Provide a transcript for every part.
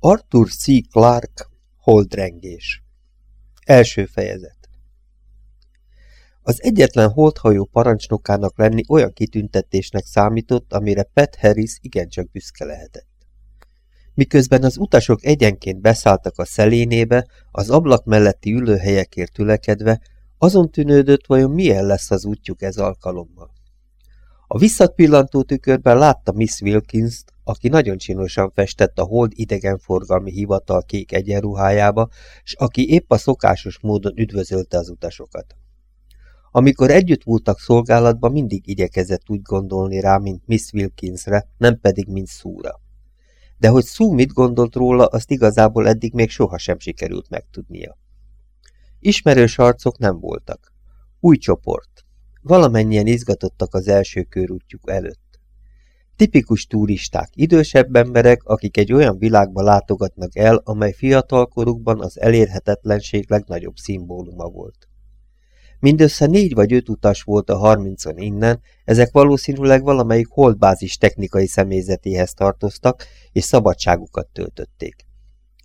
Arthur C. Clarke Holdrengés Első fejezet Az egyetlen holdhajó parancsnokának lenni olyan kitüntetésnek számított, amire Pat Harris igencsak büszke lehetett. Miközben az utasok egyenként beszálltak a szelénébe, az ablak melletti ülőhelyekért tülekedve, azon tűnődött, vajon milyen lesz az útjuk ez alkalommal. A visszatpillantó tükörben látta Miss wilkins aki nagyon csinosan festett a hold idegenforgalmi hivatal kék egyenruhájába, s aki épp a szokásos módon üdvözölte az utasokat. Amikor együtt voltak szolgálatban, mindig igyekezett úgy gondolni rá, mint Miss Wilkinsre, nem pedig, mint Szúra. De hogy Szú mit gondolt róla, azt igazából eddig még sohasem sikerült megtudnia. Ismerős arcok nem voltak. Új csoport. Valamennyien izgatottak az első körútjuk előtt. Tipikus turisták, idősebb emberek, akik egy olyan világba látogatnak el, amely fiatalkorukban az elérhetetlenség legnagyobb szimbóluma volt. Mindössze négy vagy öt utas volt a harmincon innen, ezek valószínűleg valamelyik holdbázis technikai személyzetéhez tartoztak, és szabadságukat töltötték.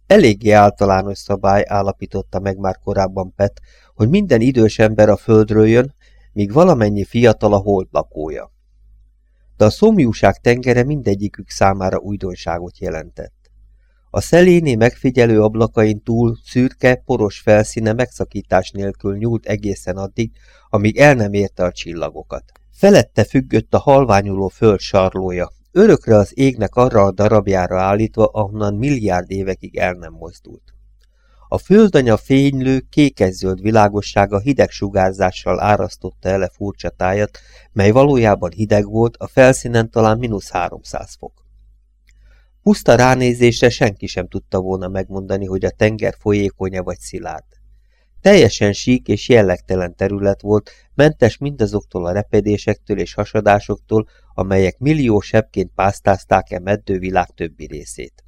Eléggé általános szabály állapította meg már korábban Pet, hogy minden idős ember a földről jön, míg valamennyi fiatal a hold lakója. De a szomjúság tengere mindegyikük számára újdonságot jelentett. A szeléné megfigyelő ablakain túl szürke, poros felszíne megszakítás nélkül nyúlt egészen addig, amíg el nem érte a csillagokat. Felette függött a halványuló föld sarlója, örökre az égnek arra a darabjára állítva, ahonnan milliárd évekig el nem mozdult. A földanya fénylő, kékes-zöld világossága hideg sugárzással árasztotta ele furcsa tájat, mely valójában hideg volt, a felszínen talán mínusz 300 fok. Puszta ránézésre senki sem tudta volna megmondani, hogy a tenger folyékonya vagy szilárd. Teljesen sík és jellegtelen terület volt, mentes mindazoktól a repedésektől és hasadásoktól, amelyek millió sebként pásztázták-e meddővilág többi részét.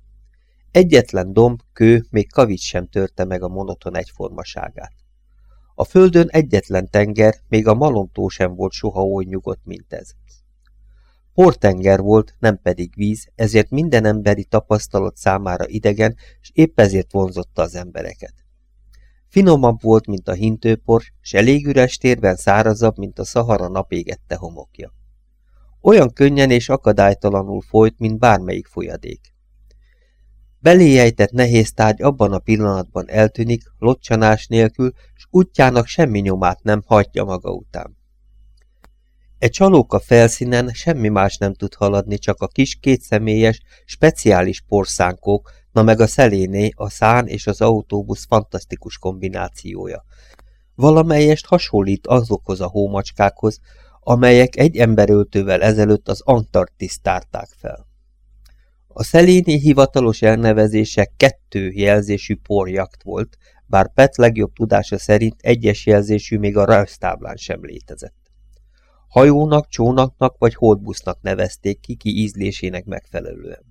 Egyetlen domb, kő, még kavics sem törte meg a monoton egyformaságát. A földön egyetlen tenger, még a malontó sem volt soha oly nyugodt, mint ez. Portenger volt, nem pedig víz, ezért minden emberi tapasztalat számára idegen, és épp ezért vonzotta az embereket. Finomabb volt, mint a hintőpor, s elég üres térben szárazabb, mint a szahara napégette homokja. Olyan könnyen és akadálytalanul folyt, mint bármelyik folyadék. Beléjejtett nehéz tárgy abban a pillanatban eltűnik, locsanás nélkül, s útjának semmi nyomát nem hagyja maga után. Egy csalóka felszínen semmi más nem tud haladni, csak a kis kétszemélyes, speciális porszánkók, na meg a szeléné, a szán és az autóbusz fantasztikus kombinációja. Valamelyest hasonlít azokhoz a hómacskákhoz, amelyek egy emberöltővel ezelőtt az Antarktisz tárták fel. A szeléni hivatalos elnevezése kettő jelzésű porjakt volt, bár Pet legjobb tudása szerint egyes jelzésű még a rajztáblán sem létezett. Hajónak, csónaknak vagy holdbusznak nevezték ki ki ízlésének megfelelően.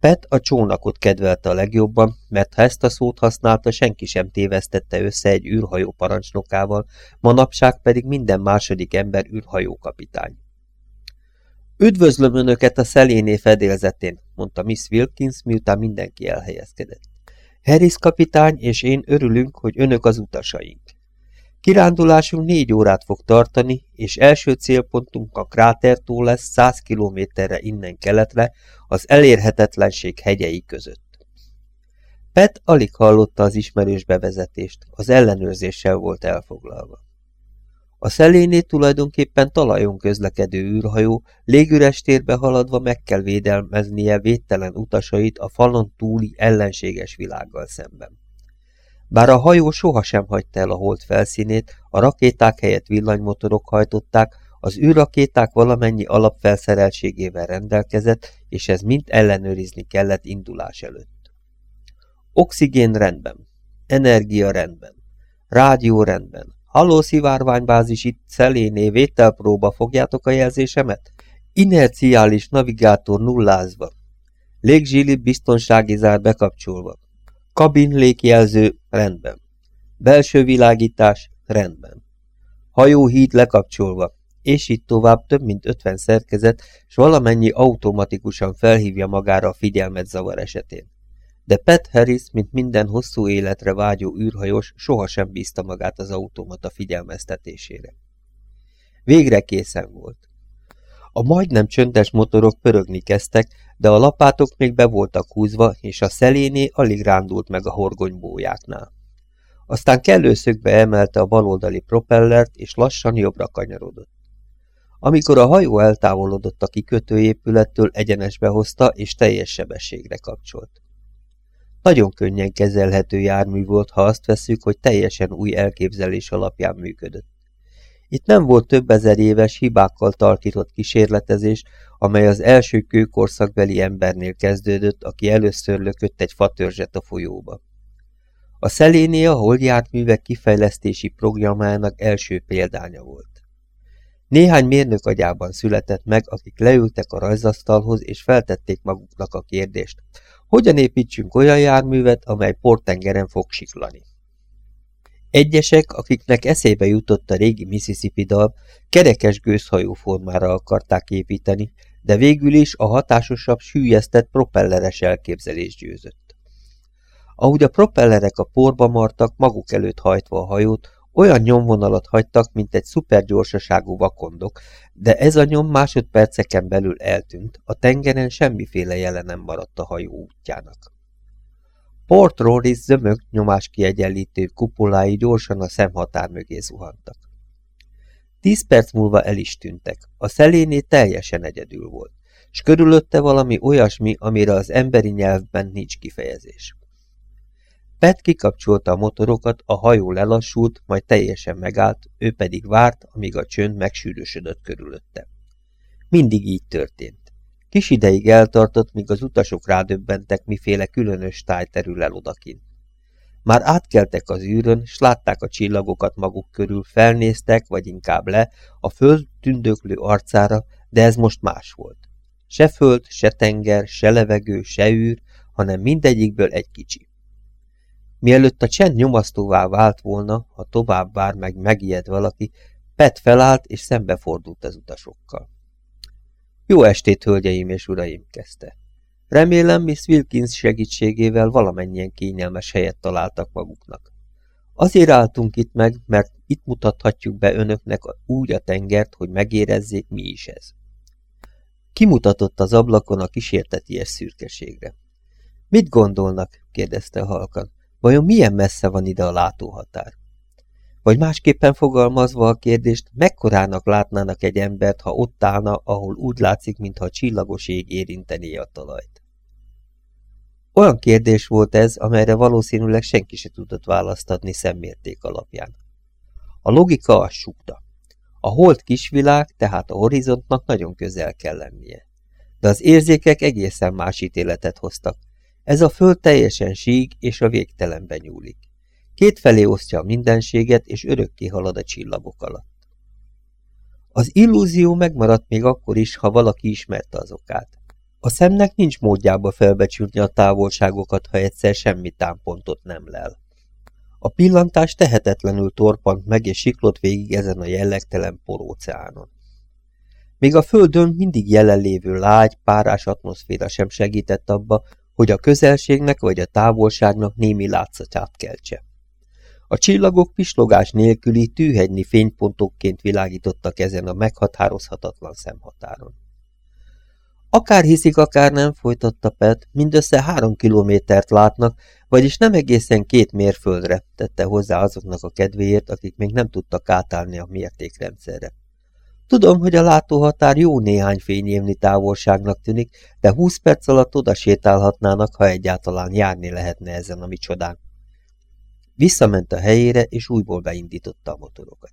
Pet a csónakot kedvelte a legjobban, mert ha ezt a szót használta, senki sem tévesztette össze egy űrhajó parancsnokával, manapság pedig minden második ember űrhajókapitány. Üdvözlöm Önöket a szeléné fedélzetén, mondta Miss Wilkins, miután mindenki elhelyezkedett. Harris kapitány és én örülünk, hogy Önök az utasaink. Kirándulásunk négy órát fog tartani, és első célpontunk a krátertól lesz száz kilométerre innen keletre, az elérhetetlenség hegyei között. Pet alig hallotta az ismerős bevezetést, az ellenőrzéssel volt elfoglalva. A szeléné tulajdonképpen talajon közlekedő űrhajó, légüres térbe haladva meg kell védelmeznie védtelen utasait a falon túli ellenséges világgal szemben. Bár a hajó sohasem hagyta el a hold felszínét, a rakéták helyett villanymotorok hajtották, az űrrakéták valamennyi alapfelszereltségével rendelkezett, és ez mind ellenőrizni kellett indulás előtt. Oxigén rendben, energia rendben, rádió rendben, Halló szivárványbázis itt szeléné vételpróba fogjátok a jelzésemet? Inerciális navigátor nullázva. Légzsili biztonsági zár bekapcsolva. Kabin légjelző rendben. Belső világítás rendben. Hajóhíd lekapcsolva. És itt tovább több mint ötven szerkezet, s valamennyi automatikusan felhívja magára a figyelmet zavar esetén. De Pat Harris, mint minden hosszú életre vágyó űrhajós, sohasem bízta magát az automata figyelmeztetésére. Végre készen volt. A majdnem csöndes motorok pörögni kezdtek, de a lapátok még be voltak húzva, és a szeléné alig rándult meg a horgonybójáknál. Aztán kellő szögbe emelte a baloldali propellert, és lassan jobbra kanyarodott. Amikor a hajó eltávolodott a kikötőépülettől, egyenesbe hozta, és teljes sebességre kapcsolt. Nagyon könnyen kezelhető jármű volt, ha azt veszük, hogy teljesen új elképzelés alapján működött. Itt nem volt több ezer éves, hibákkal talkított kísérletezés, amely az első kőkorszakbeli embernél kezdődött, aki először lökött egy fatörzset a folyóba. A szeléné a holdjártművek kifejlesztési programjának első példánya volt. Néhány mérnök agyában született meg, akik leültek a rajzasztalhoz, és feltették maguknak a kérdést, hogyan építsünk olyan járművet, amely portengeren fog siklani. Egyesek, akiknek eszébe jutott a régi Mississippi dal, kerekes gőzhajó formára akarták építeni, de végül is a hatásosabb, sűjesztett propelleres elképzelés győzött. Ahogy a propellerek a porba martak, maguk előtt hajtva a hajót, olyan nyomvonalat hagytak, mint egy szupergyorsaságú vakondok, de ez a nyom másodperceken belül eltűnt, a tengeren semmiféle jele nem maradt a hajó útjának. Port Rory zömök nyomás kupolái gyorsan a szemhatár mögé zuhantak. Tíz perc múlva el is tűntek, a szeléné teljesen egyedül volt, s körülötte valami olyasmi, amire az emberi nyelvben nincs kifejezés. Pet kikapcsolta a motorokat, a hajó lelassult, majd teljesen megállt, ő pedig várt, amíg a csönd megsűrűsödött körülötte. Mindig így történt. Kis ideig eltartott, míg az utasok rádöbbentek, miféle különös táj terül el odakint. Már átkeltek az űrön, s látták a csillagokat maguk körül, felnéztek, vagy inkább le, a föld tündöklő arcára, de ez most más volt. Se föld, se tenger, se levegő, se űr, hanem mindegyikből egy kicsi. Mielőtt a csend nyomasztóvá vált volna, ha tovább vár meg megijed valaki, Pet felállt és szembefordult az utasokkal. Jó estét, hölgyeim és uraim, kezdte. Remélem, Miss Wilkins segítségével valamennyien kényelmes helyet találtak maguknak. Azért álltunk itt meg, mert itt mutathatjuk be önöknek úgy a tengert, hogy megérezzék, mi is ez. Kimutatott az ablakon a kísérteties szürkeségre. Mit gondolnak? kérdezte halkan. Vajon milyen messze van ide a látóhatár? Vagy másképpen fogalmazva a kérdést, mekkorának látnának egy embert, ha ott állna, ahol úgy látszik, mintha a csillagos ég érintené a talajt. Olyan kérdés volt ez, amelyre valószínűleg senki se tudott választ adni szemmérték alapján. A logika azt súgta. A hold kisvilág, tehát a horizontnak nagyon közel kell lennie. De az érzékek egészen más ítéletet hoztak. Ez a föld teljesen síg és a végtelenben nyúlik. Kétfelé osztja a mindenséget, és örökké halad a csillagok alatt. Az illúzió megmaradt még akkor is, ha valaki ismerte az okát. A szemnek nincs módjába felbecsülni a távolságokat, ha egyszer semmi támpontot nem lel. A pillantás tehetetlenül torpant meg, és siklott végig ezen a jellegtelen poróceánon. Még a földön mindig jelenlévő lágy, párás atmoszféra sem segített abba, hogy a közelségnek vagy a távolságnak némi látszatát keltse. A csillagok pislogás nélküli tűhegynyi fénypontokként világítottak ezen a meghatározhatatlan szemhatáron. Akár hiszik, akár nem, folytatta Pet, mindössze három kilométert látnak, vagyis nem egészen két mérföldre, tette hozzá azoknak a kedvéért, akik még nem tudtak átállni a mértékrendszerre. Tudom, hogy a látóhatár jó néhány fényévnyi távolságnak tűnik, de húsz perc alatt oda sétálhatnának, ha egyáltalán járni lehetne ezen a micsodán. Visszament a helyére, és újból beindította a motorokat.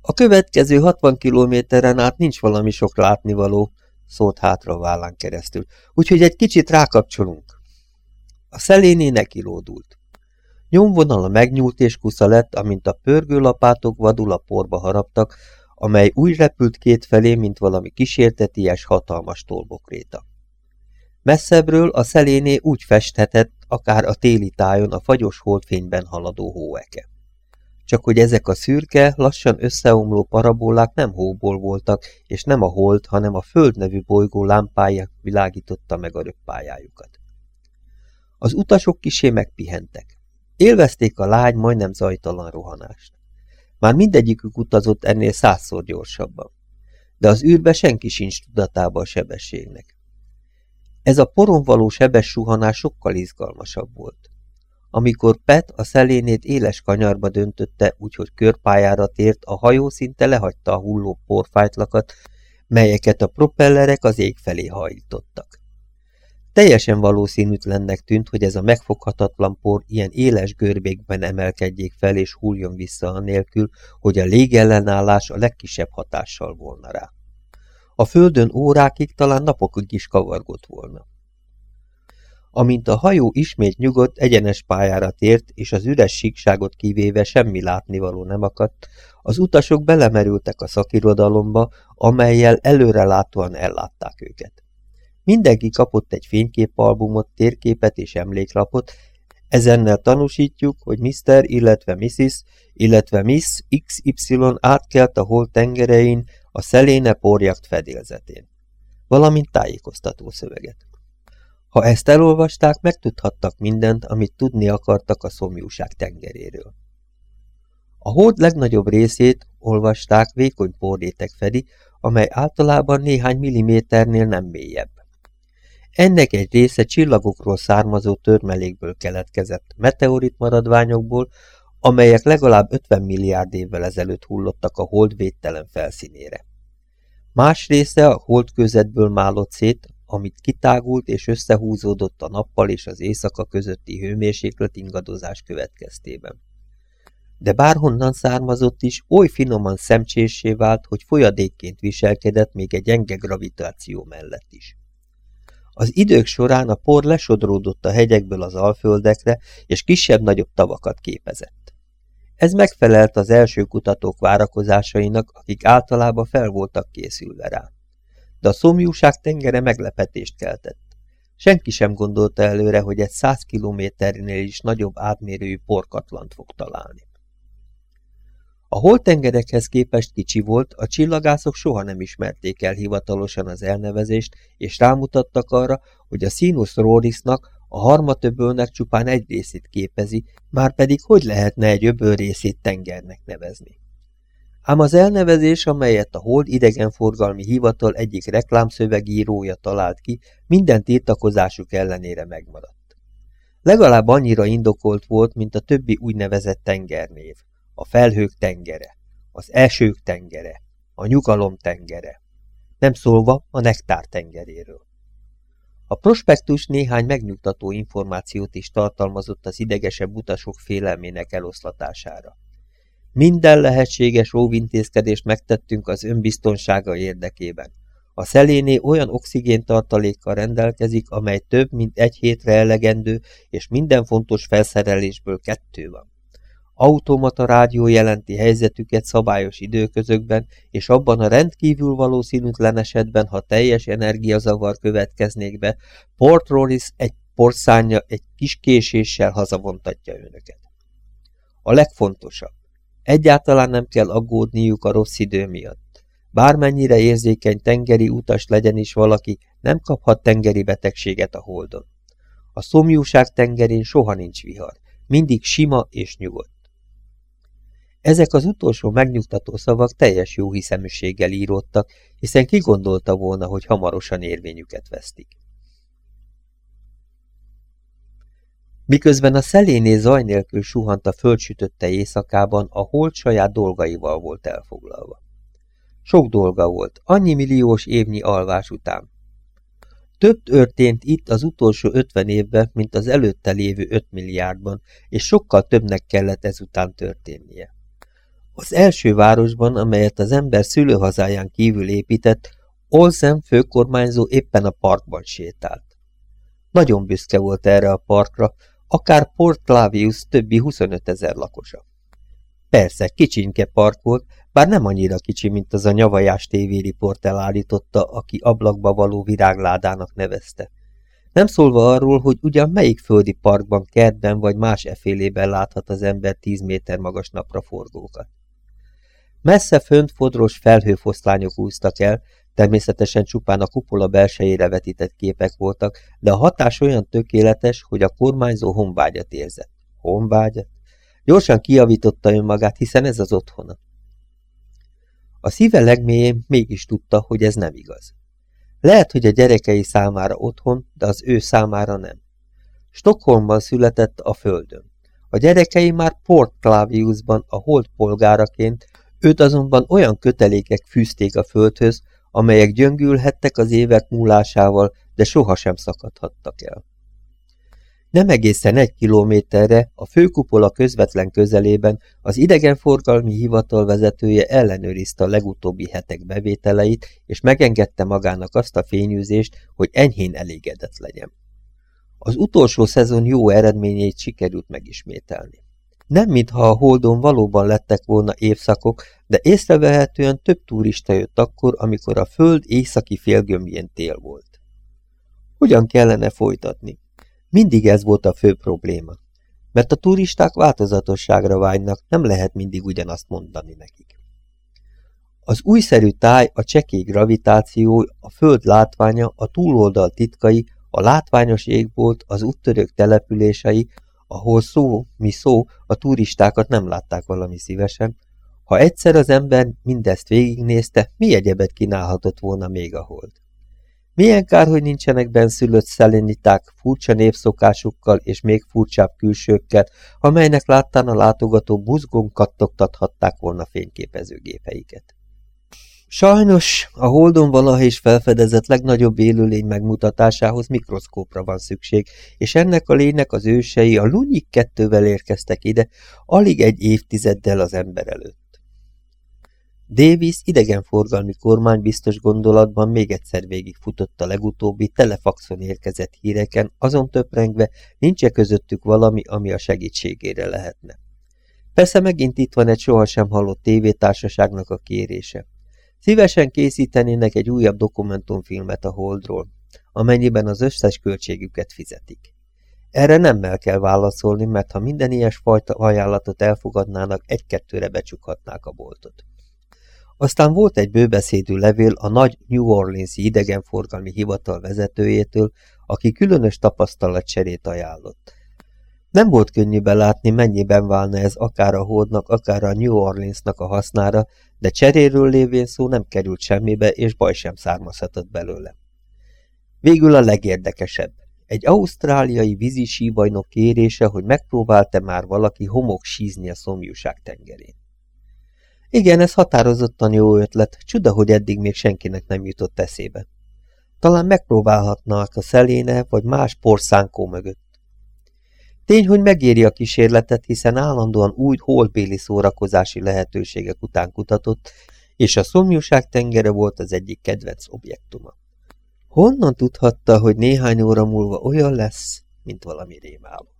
A következő 60 kilométeren át nincs valami sok látnivaló, szólt hátra a vállán keresztül, úgyhogy egy kicsit rákapcsolunk. A szeléné nekilódult. Nyomvonala megnyúlt és kusza lett, amint a pörgőlapátok vadul a porba haraptak, amely úgy repült két felé, mint valami kísérteties hatalmas tolbokréta. Messzebbről a szeléné úgy festhetett, akár a téli tájon a fagyos holdfényben haladó hóeke. Csak hogy ezek a szürke, lassan összeomló parabolák nem hóból voltak, és nem a hold, hanem a föld nevű bolygó lámpája világította meg a röppályájukat. Az utasok kisé megpihentek. Élvezték a lágy, majdnem zajtalan rohanást. Már mindegyikük utazott ennél százszor gyorsabban. De az űrbe senki sincs tudatában a sebességnek. Ez a poron való sebes suhanás sokkal izgalmasabb volt. Amikor Pet a szelénét éles kanyarba döntötte, úgyhogy körpályára tért, a hajó szinte lehagyta a hulló porfájtlakat, melyeket a propellerek az ég felé hajítottak. Teljesen valószínűtlennek tűnt, hogy ez a megfoghatatlan por ilyen éles görbékben emelkedjék fel és hulljon vissza anélkül, hogy a légellenállás a legkisebb hatással volna rá. A földön órákig, talán napokig is kavargott volna. Amint a hajó ismét nyugodt, egyenes pályára tért, és az üres síkságot kivéve semmi látnivaló nem akadt, az utasok belemerültek a szakirodalomba, amelyel előrelátóan ellátták őket. Mindenki kapott egy fényképalbumot, térképet és emléklapot, ezennel tanúsítjuk, hogy Mr. illetve Mrs. illetve Miss XY átkelt a hol tengerein a szeléne porjakt fedélzetén, valamint tájékoztató szöveget. Ha ezt elolvasták, megtudhattak mindent, amit tudni akartak a szomjúság tengeréről. A hold legnagyobb részét olvasták vékony porrétek fedi, amely általában néhány milliméternél nem mélyebb. Ennek egy része csillagokról származó törmelékből keletkezett, meteorit maradványokból, amelyek legalább 50 milliárd évvel ezelőtt hullottak a hold védtelen felszínére. Más része a hold közetből málott szét, amit kitágult és összehúzódott a nappal és az éjszaka közötti hőmérséklet ingadozás következtében. De bárhonnan származott is, oly finoman szemcséssé vált, hogy folyadékként viselkedett még egy gyenge gravitáció mellett is. Az idők során a por lesodródott a hegyekből az alföldekre, és kisebb-nagyobb tavakat képezett. Ez megfelelt az első kutatók várakozásainak, akik általában fel voltak készülve rá de a szomjúság tengere meglepetést keltett. Senki sem gondolta előre, hogy egy száz kilométernél is nagyobb átmérőjű porkatlant fog találni. A holtengerekhez képest kicsi volt, a csillagászok soha nem ismerték el hivatalosan az elnevezést, és rámutattak arra, hogy a Sinus Rorisnak, a harmatöbölnek csupán egy részét képezi, már pedig hogy lehetne egy öböl részét tengernek nevezni. Ám az elnevezés, amelyet a Hold idegenforgalmi hivatal egyik reklámszövegírója talált ki, minden tiltakozásuk ellenére megmaradt. Legalább annyira indokolt volt, mint a többi úgynevezett tengernév. A felhők tengere, az esők tengere, a nyugalom tengere. Nem szólva a nektár tengeréről. A prospektus néhány megnyugtató információt is tartalmazott az idegesebb utasok félelmének eloszlatására. Minden lehetséges óvintézkedést megtettünk az önbiztonsága érdekében. A szeléné olyan oxigéntartalékkal rendelkezik, amely több, mint egy hétre elegendő, és minden fontos felszerelésből kettő van. Automata rádió jelenti helyzetüket szabályos időközökben, és abban a rendkívül valószínűtlen esetben, ha teljes energiazavar következnék be, Port Rollis egy porszánja egy kis késéssel hazavontatja önöket. A legfontosabb. Egyáltalán nem kell aggódniuk a rossz idő miatt. Bármennyire érzékeny tengeri utas legyen is valaki, nem kaphat tengeri betegséget a holdon. A szomjúság tengerén soha nincs vihar, mindig sima és nyugodt. Ezek az utolsó megnyugtató szavak teljes jó hiszeműséggel íródtak, hiszen ki gondolta volna, hogy hamarosan érvényüket vesztik. Miközben a szeléné zaj nélkül suhant a földsütötte éjszakában, a hold saját dolgaival volt elfoglalva. Sok dolga volt, annyi milliós évnyi alvás után. Több történt itt az utolsó ötven évben, mint az előtte lévő öt milliárdban, és sokkal többnek kellett ezután történnie. Az első városban, amelyet az ember szülőhazáján kívül épített, Olsen főkormányzó éppen a parkban sétált. Nagyon büszke volt erre a parkra, akár Port Clavius többi 25 ezer lakosa. Persze, kicsinke park volt, bár nem annyira kicsi, mint az a nyavajás tévériport elállította, aki ablakba való virágládának nevezte. Nem szólva arról, hogy ugyan melyik földi parkban, kertben vagy más efélében láthat az ember tíz méter magas napra forgókat. Messze fönt fodros felhőfoszlányok úsztak el, Természetesen csupán a kupola belsejére vetített képek voltak, de a hatás olyan tökéletes, hogy a kormányzó honvágyat érzett. Honvágyat? Gyorsan kiavította önmagát, hiszen ez az otthona. A szíve legmélyén mégis tudta, hogy ez nem igaz. Lehet, hogy a gyerekei számára otthon, de az ő számára nem. Stockholmban született a földön. A gyerekei már Port Claviusban a hold polgáraként, őt azonban olyan kötelékek fűzték a földhöz, amelyek gyöngülhettek az évek múlásával, de sohasem szakadhattak el. Nem egészen egy kilométerre, a főkupola közvetlen közelében az idegenforgalmi hivatal vezetője ellenőrizte a legutóbbi hetek bevételeit, és megengedte magának azt a fényűzést, hogy enyhén elégedett legyen. Az utolsó szezon jó eredményeit sikerült megismételni. Nem mintha a Holdon valóban lettek volna évszakok, de észrevehetően több turista jött akkor, amikor a föld északi félgömbjén tél volt. Hogyan kellene folytatni? Mindig ez volt a fő probléma. Mert a turisták változatosságra vágynak, nem lehet mindig ugyanazt mondani nekik. Az újszerű táj, a csekély gravitáció, a föld látványa, a túloldal titkai, a látványos égbolt, az úttörők települései, ahol szó, mi szó, a turistákat nem látták valami szívesen. Ha egyszer az ember mindezt végignézte, mi egyebet kínálhatott volna még a hold? Milyen kár, hogy nincsenek benszülött szeleniták furcsa népszokásukkal és még furcsább külsőkkel, amelynek láttán a látogató buzgón kattogtathatták volna fényképezőgépeiket. Sajnos a Holdon valaha is felfedezett legnagyobb élőlény megmutatásához mikroszkópra van szükség, és ennek a lénynek az ősei a Lunyik kettővel érkeztek ide, alig egy évtizeddel az ember előtt. Davis idegenforgalmi biztos gondolatban még egyszer végigfutott a legutóbbi telefaxon érkezett híreken, azon töprengve, nincs -e közöttük valami, ami a segítségére lehetne. Persze megint itt van egy sohasem hallott tévétársaságnak a kérése. Szívesen készítenének egy újabb dokumentumfilmet a Holdról, amennyiben az összes költségüket fizetik. Erre nemmel kell válaszolni, mert ha minden ilyesfajta ajánlatot elfogadnának, egy-kettőre becsukhatnák a boltot. Aztán volt egy bőbeszédű levél a nagy New Orleans-i idegenforgalmi hivatal vezetőjétől, aki különös tapasztalatcserét ajánlott. Nem volt könnyű belátni, mennyiben válna ez akár a Holdnak, akár a New Orleansnak a hasznára, de cseréről lévén szó nem került semmibe, és baj sem származhatott belőle. Végül a legérdekesebb. Egy ausztráliai vízi síbajnok kérése, hogy megpróbálta már valaki homok sízni a szomjúság tengerén. Igen, ez határozottan jó ötlet, csuda, hogy eddig még senkinek nem jutott eszébe. Talán megpróbálhatnák a szeléne vagy más porszánkó mögött. Tény, hogy megéri a kísérletet, hiszen állandóan új holdbéli szórakozási lehetőségek után kutatott, és a szomjúság tengere volt az egyik kedvenc objektuma. Honnan tudhatta, hogy néhány óra múlva olyan lesz, mint valami rémálom?